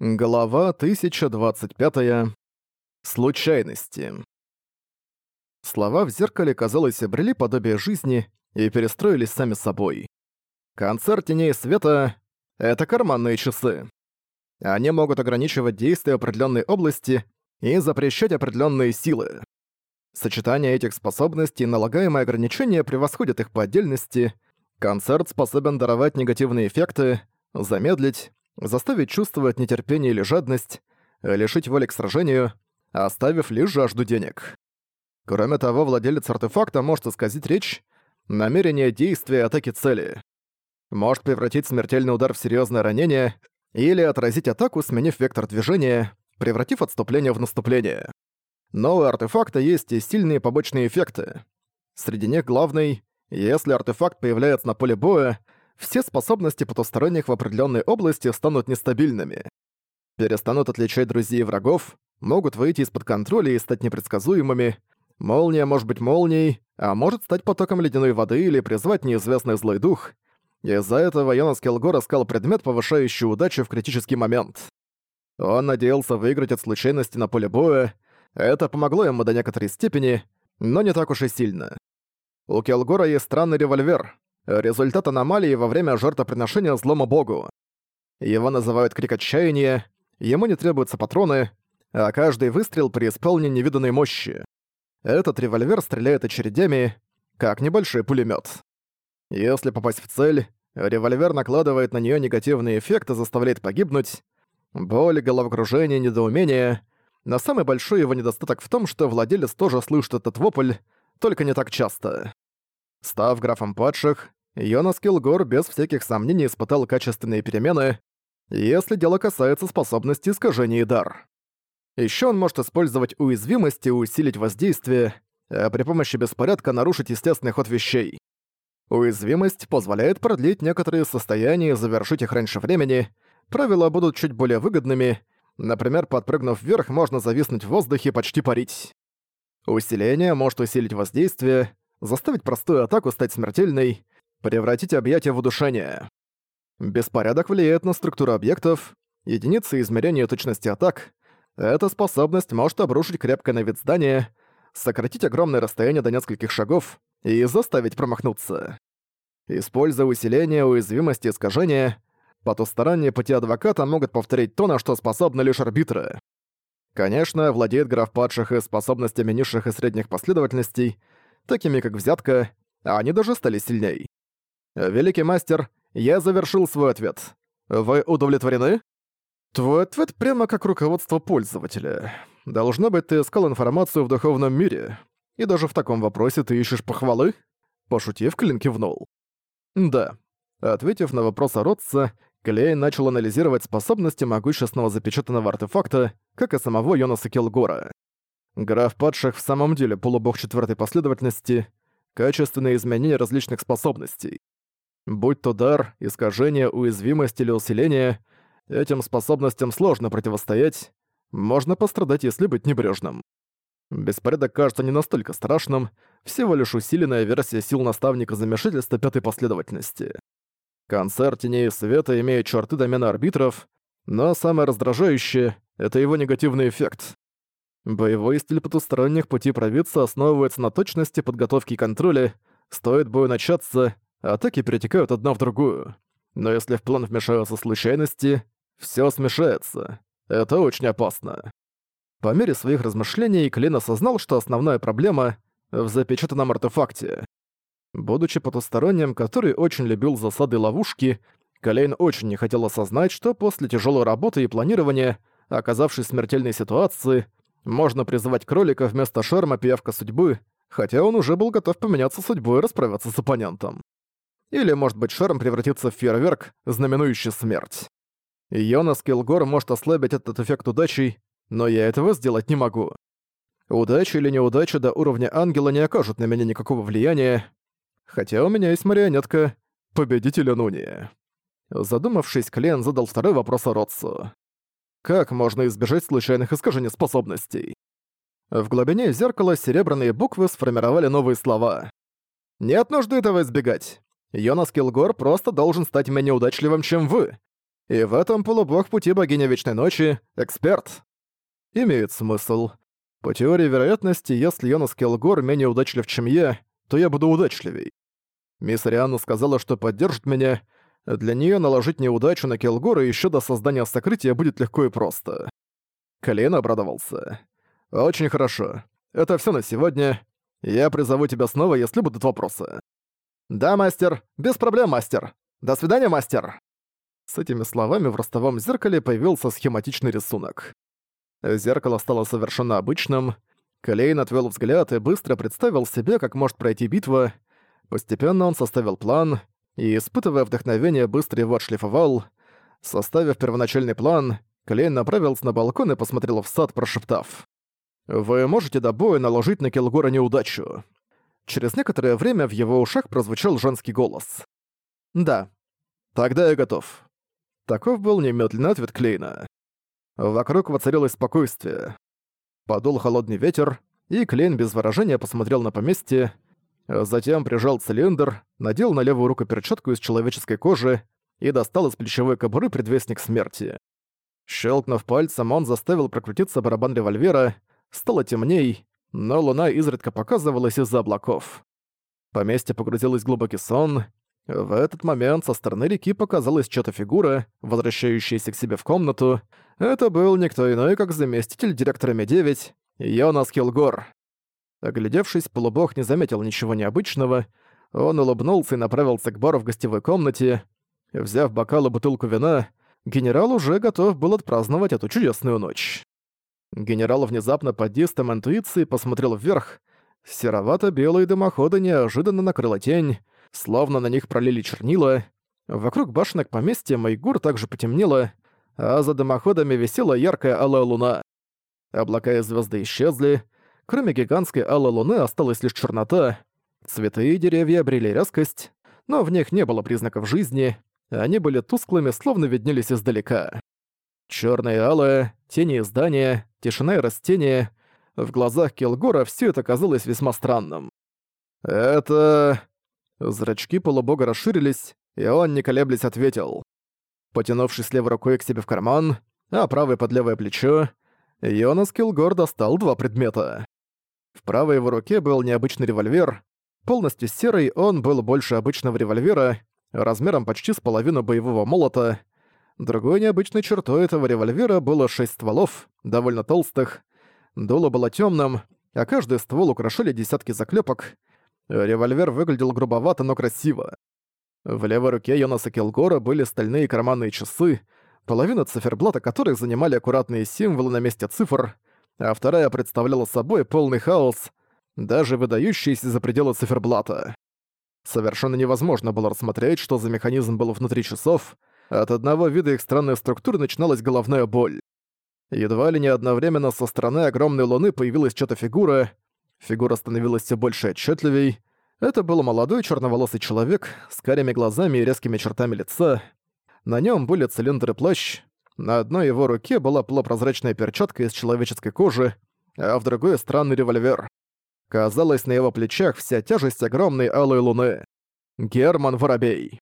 Глава 1025. -я. Случайности. Слова в зеркале, казалось, обрели подобие жизни и перестроились сами собой. Концерт теней света — это карманные часы. Они могут ограничивать действия определенной области и запрещать определенные силы. Сочетание этих способностей и налагаемые ограничения превосходят их по отдельности. Концерт способен даровать негативные эффекты, замедлить, заставить чувствовать нетерпение или жадность, э, лишить воли к сражению, оставив лишь жажду денег. Кроме того, владелец артефакта может исказить речь, намерение действия атаки цели. Может превратить смертельный удар в серьезное ранение или отразить атаку, сменив вектор движения, превратив отступление в наступление. Но у артефакта есть и сильные побочные эффекты. Среди них главный, если артефакт появляется на поле боя, все способности потусторонних в определенной области станут нестабильными. Перестанут отличать друзей и врагов, могут выйти из-под контроля и стать непредсказуемыми. Молния может быть молнией, а может стать потоком ледяной воды или призвать неизвестный злой дух. Из-за этого Йонас Келгор искал предмет, повышающий удачу в критический момент. Он надеялся выиграть от случайности на поле боя. Это помогло ему до некоторой степени, но не так уж и сильно. У Келгора есть странный револьвер, результат аномалии во время жертвоприношения злому богу. Его называют крик отчаяния, ему не требуются патроны, а каждый выстрел при исполнении невиданной мощи. Этот револьвер стреляет очередями, как небольшой пулемет. Если попасть в цель, револьвер накладывает на нее негативные эффекты, заставляет погибнуть. Боль, головокружение, недоумение. Но самый большой его недостаток в том, что владелец тоже слышит этот вопль, только не так часто. Став графом падших, Йонас Килгор без всяких сомнений испытал качественные перемены, если дело касается способности искажений и дар. Ещё он может использовать уязвимость и усилить воздействие, а при помощи беспорядка нарушить естественный ход вещей. Уязвимость позволяет продлить некоторые состояния и завершить их раньше времени, правила будут чуть более выгодными, например, подпрыгнув вверх, можно зависнуть в воздухе и почти парить. Усиление может усилить воздействие, заставить простую атаку стать смертельной, превратить объятие в удушение. Беспорядок влияет на структуру объектов, единицы измерения точности атак. Эта способность может обрушить крепкое на вид здания, сократить огромное расстояние до нескольких шагов и заставить промахнуться. Используя усиление, уязвимости и искажения, потусторонние пути адвоката могут повторить то, на что способны лишь арбитры. Конечно, владеет граф падших и способностями низших и средних последовательностей — такими как взятка, а они даже стали сильней. «Великий мастер, я завершил свой ответ. Вы удовлетворены?» «Твой ответ прямо как руководство пользователя. Должно быть, ты искал информацию в духовном мире, и даже в таком вопросе ты ищешь похвалы?» Пошутив, Клин кивнул. «Да». Ответив на вопрос о Ротце, Клей начал анализировать способности могущественного запечатанного артефакта, как и самого Йонаса Килгора. Граф падших в самом деле полубог четвертой последовательности, качественные изменения различных способностей. Будь то дар, искажение, уязвимость или усиление, этим способностям сложно противостоять, можно пострадать, если быть небрежным. Беспорядок кажется не настолько страшным, всего лишь усиленная версия сил наставника замешательства пятой последовательности. Концерт теней света имеет черты домена арбитров, но самое раздражающее — это его негативный эффект. Боевой стиль потусторонних пути провидца основывается на точности подготовки и контроля. Стоит бою начаться, атаки перетекают одна в другую. Но если в план вмешаются случайности, все смешается. Это очень опасно. По мере своих размышлений Клин осознал, что основная проблема в запечатанном артефакте. Будучи потусторонним, который очень любил засады и ловушки, Клейн очень не хотел осознать, что после тяжелой работы и планирования, оказавшись в смертельной ситуации, можно призывать кролика вместо шерма пиявка судьбы, хотя он уже был готов поменяться судьбой и расправиться с оппонентом. Или, может быть, шерм превратится в фейерверк, знаменующий смерть. Йонас Килгор может ослабить этот эффект удачей, но я этого сделать не могу. Удача или неудача до уровня ангела не окажут на меня никакого влияния, хотя у меня есть марионетка «Победитель Нуния. Задумавшись, Клен задал второй вопрос о Ротсу. Как можно избежать случайных искажений способностей? В глубине зеркала серебряные буквы сформировали новые слова. «Нет нужды этого избегать. Йонас Килгор просто должен стать менее удачливым, чем вы. И в этом полубог пути богини Вечной Ночи — эксперт». Имеет смысл. По теории вероятности, если Йонас Килгор менее удачлив, чем я, то я буду удачливей. Мисс Рианна сказала, что поддержит меня, для нее наложить неудачу на Келгора еще до создания сокрытия будет легко и просто. Колен обрадовался. «Очень хорошо. Это все на сегодня. Я призову тебя снова, если будут вопросы». «Да, мастер. Без проблем, мастер. До свидания, мастер». С этими словами в ростовом зеркале появился схематичный рисунок. Зеркало стало совершенно обычным. Клейн отвел взгляд и быстро представил себе, как может пройти битва. Постепенно он составил план — и, испытывая вдохновение, быстро его отшлифовал. Составив первоначальный план, Клейн направился на балкон и посмотрел в сад, прошептав. «Вы можете до боя наложить на Келгора неудачу». Через некоторое время в его ушах прозвучал женский голос. «Да. Тогда я готов». Таков был немедленный ответ Клейна. Вокруг воцарилось спокойствие. Подул холодный ветер, и Клейн без выражения посмотрел на поместье, Затем прижал цилиндр, надел на левую руку перчатку из человеческой кожи и достал из плечевой кобуры предвестник смерти. Щелкнув пальцем, он заставил прокрутиться барабан револьвера, стало темней, но луна изредка показывалась из-за облаков. Поместье погрузилось в глубокий сон. В этот момент со стороны реки показалась чья-то фигура, возвращающаяся к себе в комнату. Это был никто иной, как заместитель директора Ми-9, Йонас Килгор. Оглядевшись, полубог не заметил ничего необычного. Он улыбнулся и направился к бару в гостевой комнате. Взяв бокал и бутылку вина, генерал уже готов был отпраздновать эту чудесную ночь. Генерал внезапно под действием интуиции посмотрел вверх. Серовато-белые дымоходы неожиданно накрыла тень, словно на них пролили чернила. Вокруг башенок поместья Майгур также потемнело, а за дымоходами висела яркая алая луна. Облака и звезды исчезли, Кроме гигантской алой луны осталась лишь чернота. Цветы и деревья обрели резкость, но в них не было признаков жизни, они были тусклыми, словно виднелись издалека. Чёрное и тени и здания, тишина и растения. В глазах Килгора все это казалось весьма странным. «Это...» Зрачки полубога расширились, и он, не колеблясь, ответил. Потянувшись левой рукой к себе в карман, а правой под левое плечо, Йонас Килгор достал два предмета. В правой его руке был необычный револьвер. Полностью серый, он был больше обычного револьвера, размером почти с половину боевого молота. Другой необычной чертой этого револьвера было шесть стволов, довольно толстых. Дуло было темным, а каждый ствол украшали десятки заклепок. Револьвер выглядел грубовато, но красиво. В левой руке Йонаса Килгора были стальные карманные часы, половина циферблата которых занимали аккуратные символы на месте цифр а вторая представляла собой полный хаос, даже выдающийся за пределы циферблата. Совершенно невозможно было рассмотреть, что за механизм был внутри часов, от одного вида их странной структуры начиналась головная боль. Едва ли не одновременно со стороны огромной луны появилась чья-то фигура, фигура становилась все больше отчетливей. Это был молодой черноволосый человек с карими глазами и резкими чертами лица. На нем были цилиндры плащ, на одной его руке была полупрозрачная перчатка из человеческой кожи, а в другой — странный револьвер. Казалось, на его плечах вся тяжесть огромной алой луны. Герман Воробей.